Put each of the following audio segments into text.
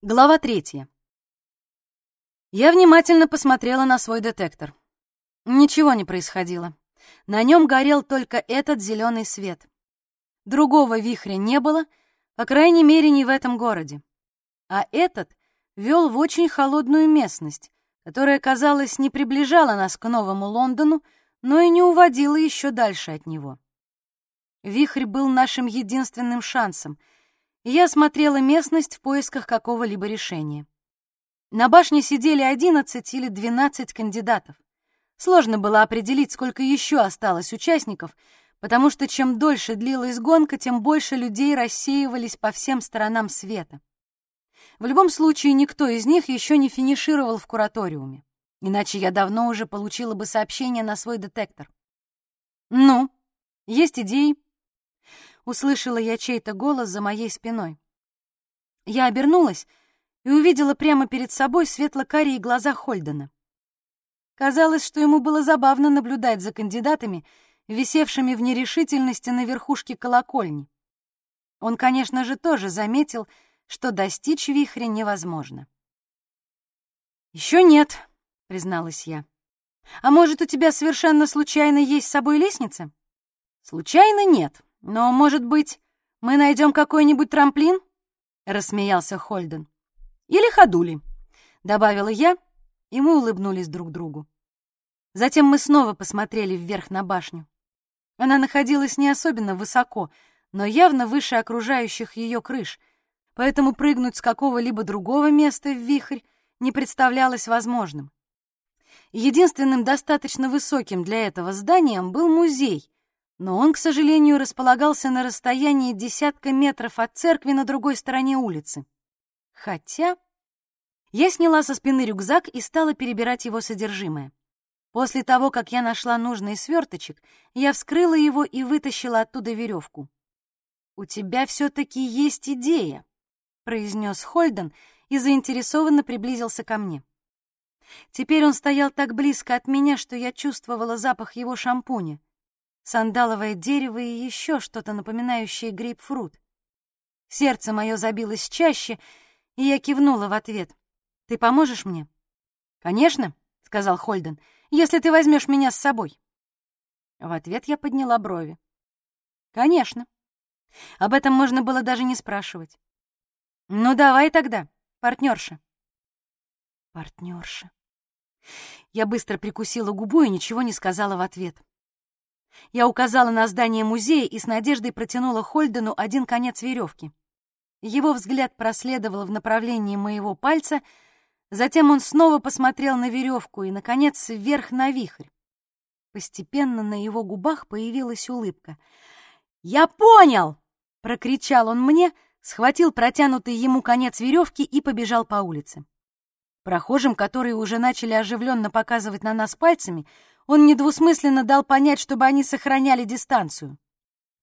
Глава третья. Я внимательно посмотрела на свой детектор. Ничего не происходило. На нем горел только этот зеленый свет. Другого вихря не было, по крайней мере, не в этом городе. А этот вел в очень холодную местность, которая, казалось, не приближала нас к Новому Лондону, но и не уводила еще дальше от него. Вихрь был нашим единственным шансом — я осмотрела местность в поисках какого-либо решения. На башне сидели 11 или 12 кандидатов. Сложно было определить, сколько еще осталось участников, потому что чем дольше длилась гонка, тем больше людей рассеивались по всем сторонам света. В любом случае, никто из них еще не финишировал в кураториуме, иначе я давно уже получила бы сообщение на свой детектор. «Ну, есть идеи?» Услышала я чей-то голос за моей спиной. Я обернулась и увидела прямо перед собой светло-карие глаза Хольдена. Казалось, что ему было забавно наблюдать за кандидатами, висевшими в нерешительности на верхушке колокольни. Он, конечно же, тоже заметил, что достичь вихря невозможно. «Еще нет», — призналась я. «А может, у тебя совершенно случайно есть с собой лестница?» «Случайно нет», «Но, может быть, мы найдем какой-нибудь трамплин?» — рассмеялся Хольден. «Или ходули», — добавила я, и мы улыбнулись друг другу. Затем мы снова посмотрели вверх на башню. Она находилась не особенно высоко, но явно выше окружающих ее крыш, поэтому прыгнуть с какого-либо другого места в вихрь не представлялось возможным. Единственным достаточно высоким для этого зданием был музей, но он, к сожалению, располагался на расстоянии десятка метров от церкви на другой стороне улицы. Хотя я сняла со спины рюкзак и стала перебирать его содержимое. После того, как я нашла нужный сверточек, я вскрыла его и вытащила оттуда веревку. «У тебя все-таки есть идея», — произнес Хольден и заинтересованно приблизился ко мне. Теперь он стоял так близко от меня, что я чувствовала запах его шампуня сандаловое дерево и еще что-то напоминающее грейпфрут. Сердце мое забилось чаще, и я кивнула в ответ. «Ты поможешь мне?» «Конечно», — сказал Хольден, — «если ты возьмешь меня с собой». В ответ я подняла брови. «Конечно. Об этом можно было даже не спрашивать. Ну, давай тогда, партнерша». «Партнерша». Я быстро прикусила губу и ничего не сказала в ответ. Я указала на здание музея и с надеждой протянула Хольдену один конец веревки. Его взгляд проследовал в направлении моего пальца, затем он снова посмотрел на веревку и, наконец, вверх на вихрь. Постепенно на его губах появилась улыбка. «Я понял!» — прокричал он мне, схватил протянутый ему конец веревки и побежал по улице. Прохожим, которые уже начали оживленно показывать на нас пальцами, он недвусмысленно дал понять, чтобы они сохраняли дистанцию.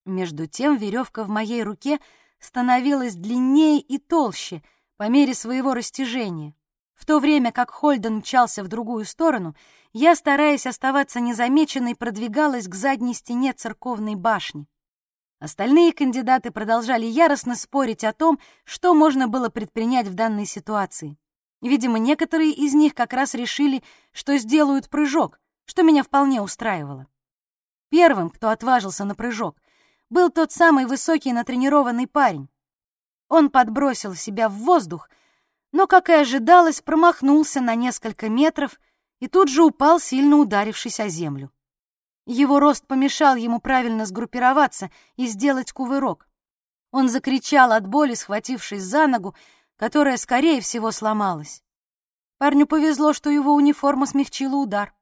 Между тем веревка в моей руке становилась длиннее и толще по мере своего растяжения. В то время как Хольден мчался в другую сторону, я, стараясь оставаться незамеченной, продвигалась к задней стене церковной башни. Остальные кандидаты продолжали яростно спорить о том, что можно было предпринять в данной ситуации. Видимо, некоторые из них как раз решили, что сделают прыжок, что меня вполне устраивало. Первым, кто отважился на прыжок, был тот самый высокий натренированный парень. Он подбросил себя в воздух, но, как и ожидалось, промахнулся на несколько метров и тут же упал, сильно ударившись о землю. Его рост помешал ему правильно сгруппироваться и сделать кувырок. Он закричал от боли, схватившись за ногу, которая, скорее всего, сломалась. Парню повезло, что его униформа смягчила удар.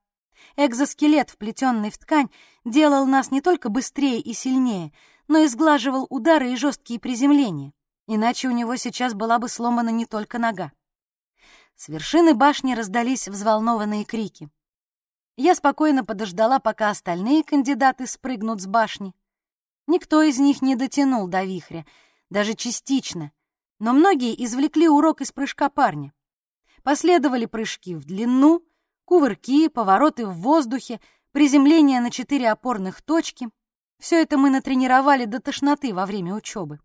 Экзоскелет, вплетенный в ткань, делал нас не только быстрее и сильнее, но и сглаживал удары и жесткие приземления, иначе у него сейчас была бы сломана не только нога. С вершины башни раздались взволнованные крики. Я спокойно подождала, пока остальные кандидаты спрыгнут с башни. Никто из них не дотянул до вихря, даже частично, но многие извлекли урок из прыжка парня. Последовали прыжки в длину, Кувырки, повороты в воздухе, приземление на четыре опорных точки — все это мы натренировали до тошноты во время учебы.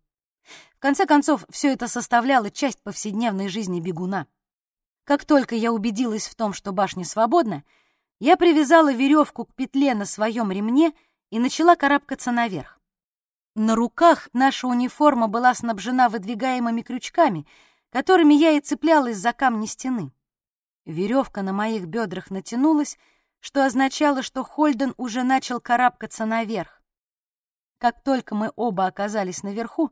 В конце концов, все это составляло часть повседневной жизни бегуна. Как только я убедилась в том, что башня свободна, я привязала веревку к петле на своем ремне и начала карабкаться наверх. На руках наша униформа была снабжена выдвигаемыми крючками, которыми я и цеплялась за камни стены. Веревка на моих бедрах натянулась, что означало, что Хольден уже начал карабкаться наверх. Как только мы оба оказались наверху,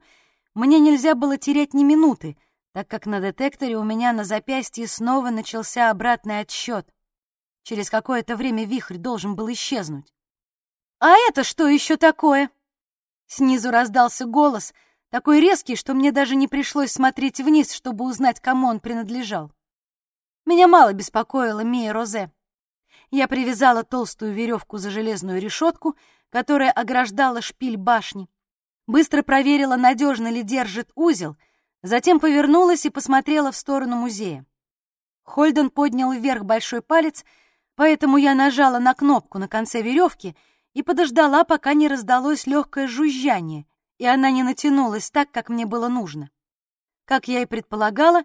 мне нельзя было терять ни минуты, так как на детекторе у меня на запястье снова начался обратный отсчет. Через какое-то время вихрь должен был исчезнуть. «А это что еще такое?» Снизу раздался голос, такой резкий, что мне даже не пришлось смотреть вниз, чтобы узнать, кому он принадлежал. Меня мало беспокоила Мия Розе. Я привязала толстую веревку за железную решетку, которая ограждала шпиль башни. Быстро проверила, надежно ли держит узел, затем повернулась и посмотрела в сторону музея. Хольден поднял вверх большой палец, поэтому я нажала на кнопку на конце веревки — и подождала, пока не раздалось легкое жужжание, и она не натянулась так, как мне было нужно. Как я и предполагала,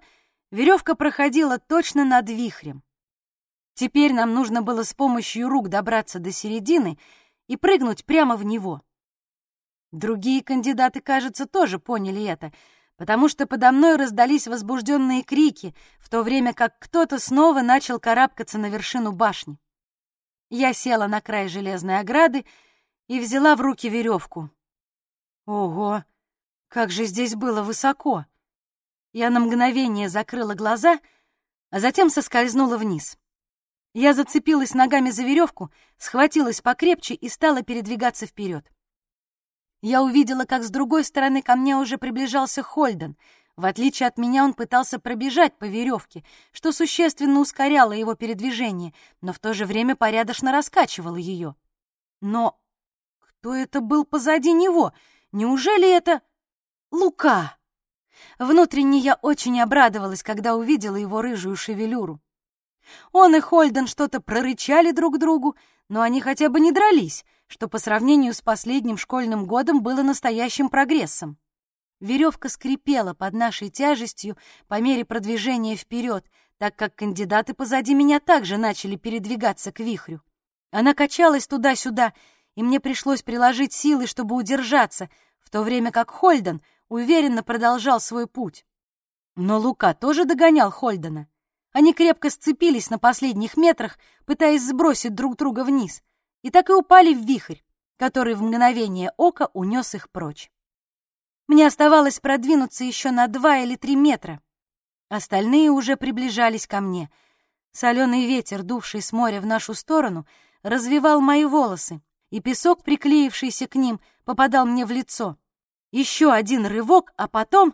веревка проходила точно над вихрем. Теперь нам нужно было с помощью рук добраться до середины и прыгнуть прямо в него. Другие кандидаты, кажется, тоже поняли это, потому что подо мной раздались возбужденные крики, в то время как кто-то снова начал карабкаться на вершину башни. Я села на край железной ограды и взяла в руки веревку. Ого, как же здесь было высоко! Я на мгновение закрыла глаза, а затем соскользнула вниз. Я зацепилась ногами за веревку, схватилась покрепче и стала передвигаться вперед. Я увидела, как с другой стороны ко мне уже приближался Хольден — в отличие от меня, он пытался пробежать по веревке, что существенно ускоряло его передвижение, но в то же время порядочно раскачивало ее. Но кто это был позади него? Неужели это Лука? Внутренне я очень обрадовалась, когда увидела его рыжую шевелюру. Он и Хольден что-то прорычали друг другу, но они хотя бы не дрались, что по сравнению с последним школьным годом было настоящим прогрессом. Веревка скрипела под нашей тяжестью по мере продвижения вперед, так как кандидаты позади меня также начали передвигаться к вихрю. Она качалась туда-сюда, и мне пришлось приложить силы, чтобы удержаться, в то время как Хольден уверенно продолжал свой путь. Но Лука тоже догонял Хольдена. Они крепко сцепились на последних метрах, пытаясь сбросить друг друга вниз, и так и упали в вихрь, который в мгновение ока унес их прочь. Мне оставалось продвинуться еще на два или три метра. Остальные уже приближались ко мне. Соленый ветер, дувший с моря в нашу сторону, развивал мои волосы, и песок, приклеившийся к ним, попадал мне в лицо. Еще один рывок, а потом...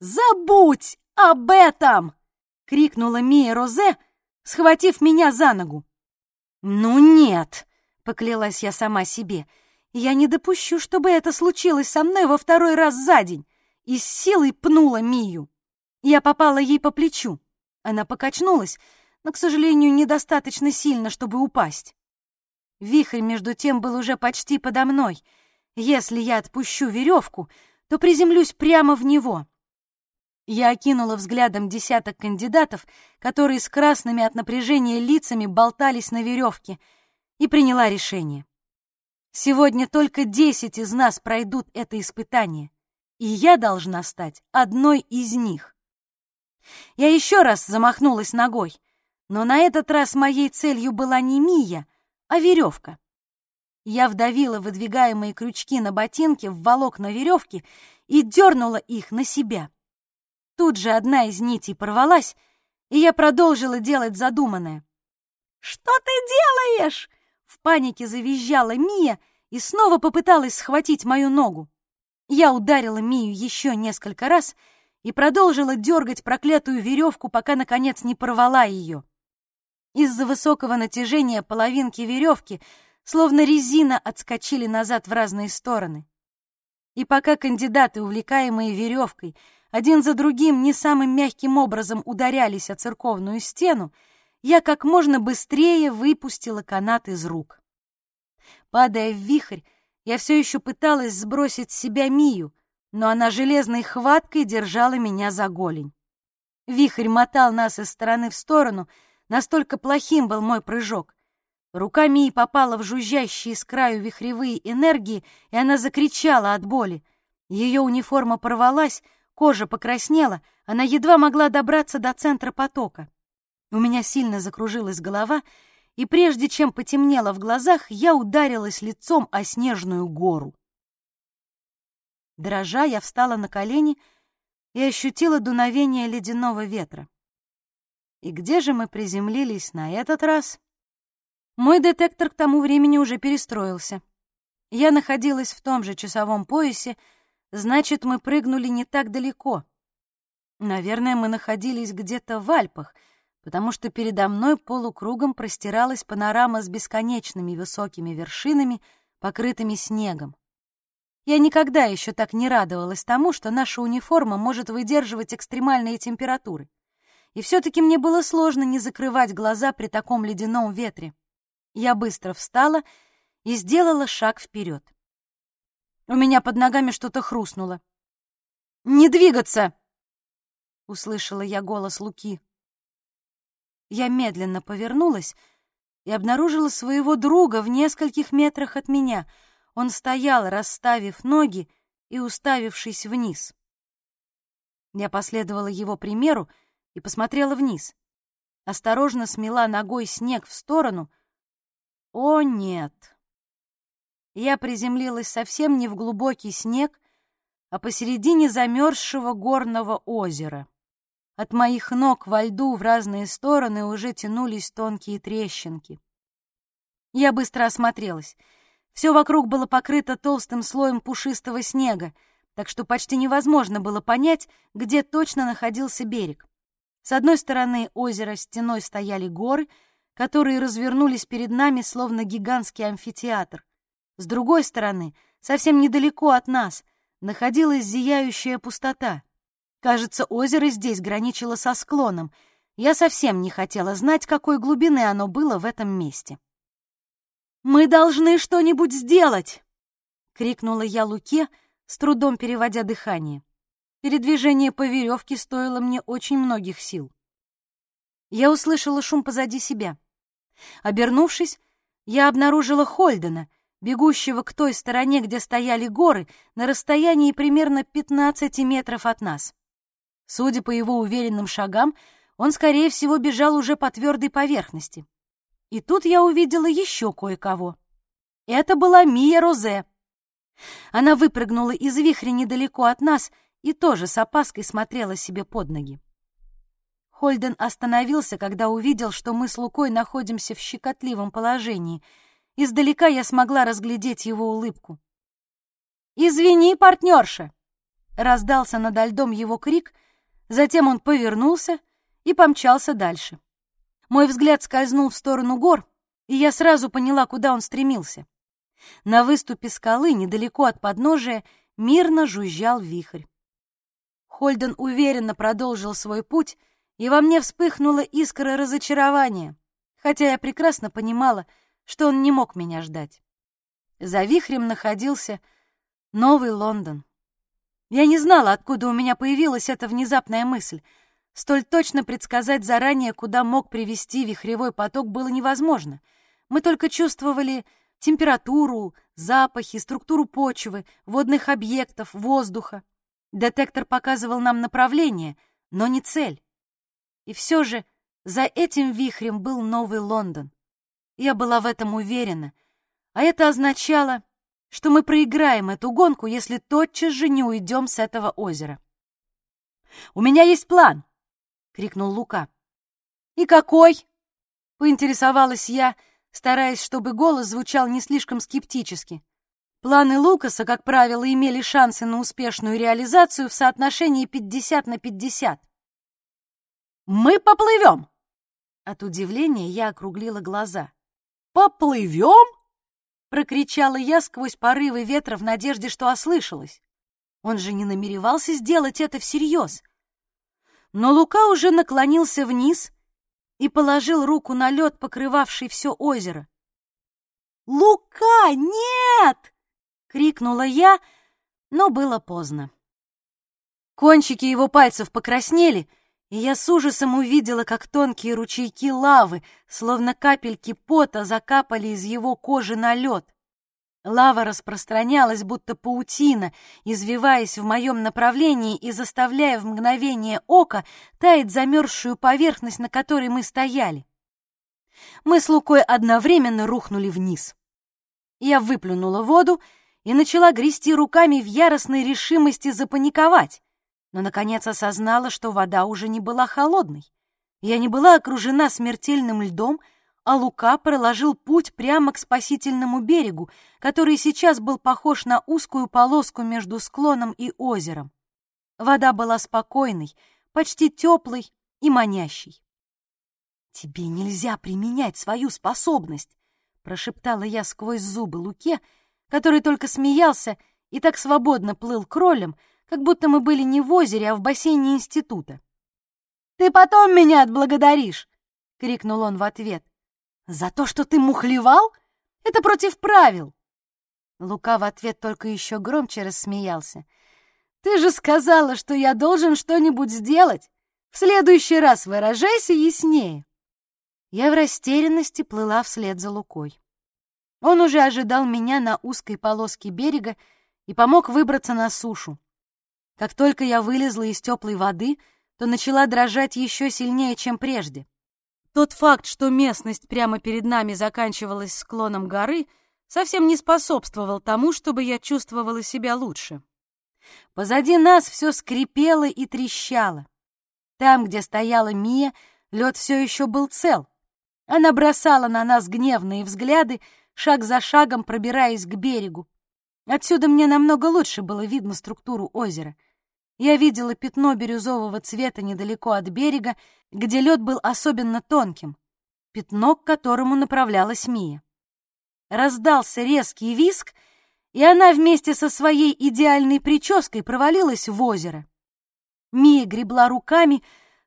«Забудь об этом!» — крикнула Мия Розе, схватив меня за ногу. «Ну нет!» — поклялась я сама себе — я не допущу, чтобы это случилось со мной во второй раз за день. И с силой пнула Мию. Я попала ей по плечу. Она покачнулась, но, к сожалению, недостаточно сильно, чтобы упасть. Вихрь, между тем, был уже почти подо мной. Если я отпущу веревку, то приземлюсь прямо в него. Я окинула взглядом десяток кандидатов, которые с красными от напряжения лицами болтались на веревке, и приняла решение. Сегодня только десять из нас пройдут это испытание, и я должна стать одной из них. Я еще раз замахнулась ногой, но на этот раз моей целью была не Мия, а веревка. Я вдавила выдвигаемые крючки на ботинке в волокна веревки и дернула их на себя. Тут же одна из нитей порвалась, и я продолжила делать задуманное. «Что ты делаешь?» В панике завизжала Мия и снова попыталась схватить мою ногу. Я ударила Мию еще несколько раз и продолжила дергать проклятую веревку, пока, наконец, не порвала ее. Из-за высокого натяжения половинки веревки, словно резина, отскочили назад в разные стороны. И пока кандидаты, увлекаемые веревкой, один за другим не самым мягким образом ударялись о церковную стену, я как можно быстрее выпустила канат из рук. Падая в вихрь, я все еще пыталась сбросить с себя Мию, но она железной хваткой держала меня за голень. Вихрь мотал нас из стороны в сторону, настолько плохим был мой прыжок. Рука Мии попала в жужжащие с краю вихревые энергии, и она закричала от боли. Ее униформа порвалась, кожа покраснела, она едва могла добраться до центра потока. У меня сильно закружилась голова, и прежде чем потемнело в глазах, я ударилась лицом о снежную гору. Дрожа, я встала на колени и ощутила дуновение ледяного ветра. И где же мы приземлились на этот раз? Мой детектор к тому времени уже перестроился. Я находилась в том же часовом поясе, значит, мы прыгнули не так далеко. Наверное, мы находились где-то в Альпах, потому что передо мной полукругом простиралась панорама с бесконечными высокими вершинами, покрытыми снегом. Я никогда еще так не радовалась тому, что наша униформа может выдерживать экстремальные температуры. И все-таки мне было сложно не закрывать глаза при таком ледяном ветре. Я быстро встала и сделала шаг вперед. У меня под ногами что-то хрустнуло. «Не двигаться!» — услышала я голос Луки. Я медленно повернулась и обнаружила своего друга в нескольких метрах от меня. Он стоял, расставив ноги и уставившись вниз. Я последовала его примеру и посмотрела вниз. Осторожно смела ногой снег в сторону — о, нет! Я приземлилась совсем не в глубокий снег, а посередине замерзшего горного озера. От моих ног во льду в разные стороны уже тянулись тонкие трещинки. Я быстро осмотрелась. Все вокруг было покрыто толстым слоем пушистого снега, так что почти невозможно было понять, где точно находился берег. С одной стороны озера стеной стояли горы — которые развернулись перед нами, словно гигантский амфитеатр. С другой стороны, совсем недалеко от нас, находилась зияющая пустота. Кажется, озеро здесь граничило со склоном. Я совсем не хотела знать, какой глубины оно было в этом месте. «Мы должны что-нибудь сделать!» — крикнула я Луке, с трудом переводя дыхание. Передвижение по веревке стоило мне очень многих сил. Я услышала шум позади себя. Обернувшись, я обнаружила Хольдена, бегущего к той стороне, где стояли горы, на расстоянии примерно 15 метров от нас. Судя по его уверенным шагам, он, скорее всего, бежал уже по твердой поверхности. И тут я увидела еще кое-кого. Это была Мия Розе. Она выпрыгнула из вихря недалеко от нас и тоже с опаской смотрела себе под ноги. Хольден остановился, когда увидел, что мы с Лукой находимся в щекотливом положении. Издалека я смогла разглядеть его улыбку. «Извини, партнерша!» — раздался над льдом его крик, затем он повернулся и помчался дальше. Мой взгляд скользнул в сторону гор, и я сразу поняла, куда он стремился. На выступе скалы, недалеко от подножия, мирно жужжал вихрь. Хольден уверенно продолжил свой путь, и во мне вспыхнула искра разочарования, хотя я прекрасно понимала, что он не мог меня ждать. За вихрем находился Новый Лондон. Я не знала, откуда у меня появилась эта внезапная мысль. Столь точно предсказать заранее, куда мог привести вихревой поток, было невозможно. Мы только чувствовали температуру, запахи, структуру почвы, водных объектов, воздуха. Детектор показывал нам направление, но не цель. И все же за этим вихрем был Новый Лондон. Я была в этом уверена, а это означало, что мы проиграем эту гонку, если тотчас же не уйдем с этого озера. «У меня есть план!» — крикнул Лука. «И какой?» — поинтересовалась я, стараясь, чтобы голос звучал не слишком скептически. Планы Лукаса, как правило, имели шансы на успешную реализацию в соотношении 50 на 50. Мы поплывем!» От удивления я округлила глаза. «Поплывем?» — прокричала я сквозь порывы ветра в надежде, что ослышалась. Он же не намеревался сделать это всерьез. Но Лука уже наклонился вниз и положил руку на лед, покрывавший все озеро. «Лука, нет!» — крикнула я, но было поздно. Кончики его пальцев покраснели, и я с ужасом увидела, как тонкие ручейки лавы, словно капельки пота, закапали из его кожи на лед. Лава распространялась, будто паутина, извиваясь в моем направлении и заставляя в мгновение ока таять замерзшую поверхность, на которой мы стояли. Мы с Лукой одновременно рухнули вниз. Я выплюнула воду и начала грести руками в яростной решимости запаниковать, но, наконец, осознала, что вода уже не была холодной. Я не была окружена смертельным льдом, а Лука проложил путь прямо к спасительному берегу, который сейчас был похож на узкую полоску между склоном и озером. Вода была спокойной, почти теплой и манящей. «Тебе нельзя применять свою способность!» — прошептала я сквозь зубы Луке, который только смеялся и так свободно плыл кролем, как будто мы были не в озере, а в бассейне института. «Ты потом меня отблагодаришь!» — крикнул он в ответ. «За то, что ты мухлевал? Это против правил!» Лука в ответ только еще громче рассмеялся. «Ты же сказала, что я должен что-нибудь сделать! В следующий раз выражайся яснее!» Я в растерянности плыла вслед за Лукой. Он уже ожидал меня на узкой полоске берега и помог выбраться на сушу. Как только я вылезла из теплой воды, то начала дрожать еще сильнее, чем прежде. Тот факт, что местность прямо перед нами заканчивалась склоном горы, совсем не способствовал тому, чтобы я чувствовала себя лучше. Позади нас все скрипело и трещало. Там, где стояла Мия, лед все еще был цел. Она бросала на нас гневные взгляды, шаг за шагом пробираясь к берегу. Отсюда мне намного лучше было видно структуру озера. Я видела пятно бирюзового цвета недалеко от берега, где лед был особенно тонким, пятно, к которому направлялась Мия. Раздался резкий виск, и она вместе со своей идеальной прической провалилась в озеро. Мия гребла руками,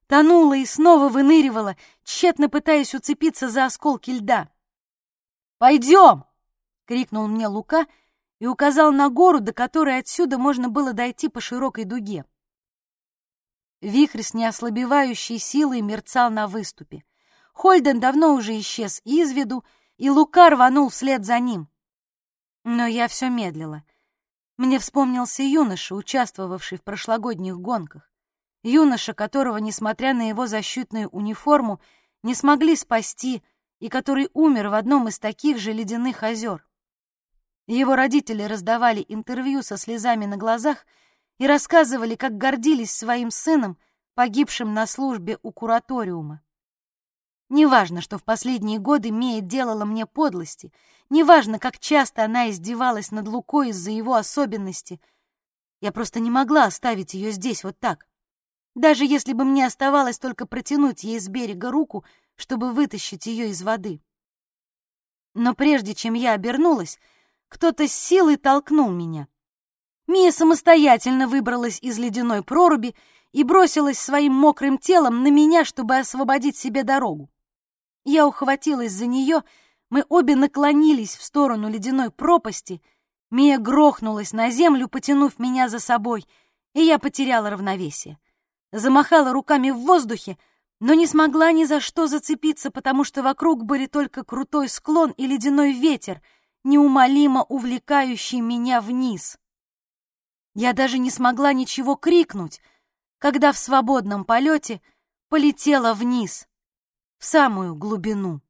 тонула и снова выныривала, тщетно пытаясь уцепиться за осколки льда. «Пойдем!» — крикнул мне Лука — и указал на гору, до которой отсюда можно было дойти по широкой дуге. Вихрь с неослабевающей силой мерцал на выступе. Хольден давно уже исчез из виду, и Лука рванул вслед за ним. Но я все медлила. Мне вспомнился юноша, участвовавший в прошлогодних гонках. Юноша, которого, несмотря на его защитную униформу, не смогли спасти и который умер в одном из таких же ледяных озер. Его родители раздавали интервью со слезами на глазах и рассказывали, как гордились своим сыном, погибшим на службе у кураториума. Неважно, что в последние годы Мия делала мне подлости, неважно, как часто она издевалась над Лукой из-за его особенности, я просто не могла оставить ее здесь вот так. Даже если бы мне оставалось только протянуть ей с берега руку, чтобы вытащить ее из воды. Но прежде чем я обернулась, кто-то с силой толкнул меня. Мия самостоятельно выбралась из ледяной проруби и бросилась своим мокрым телом на меня, чтобы освободить себе дорогу. Я ухватилась за нее, мы обе наклонились в сторону ледяной пропасти, Мия грохнулась на землю, потянув меня за собой, и я потеряла равновесие. Замахала руками в воздухе, но не смогла ни за что зацепиться, потому что вокруг были только крутой склон и ледяной ветер — неумолимо увлекающий меня вниз. Я даже не смогла ничего крикнуть, когда в свободном полете полетела вниз, в самую глубину.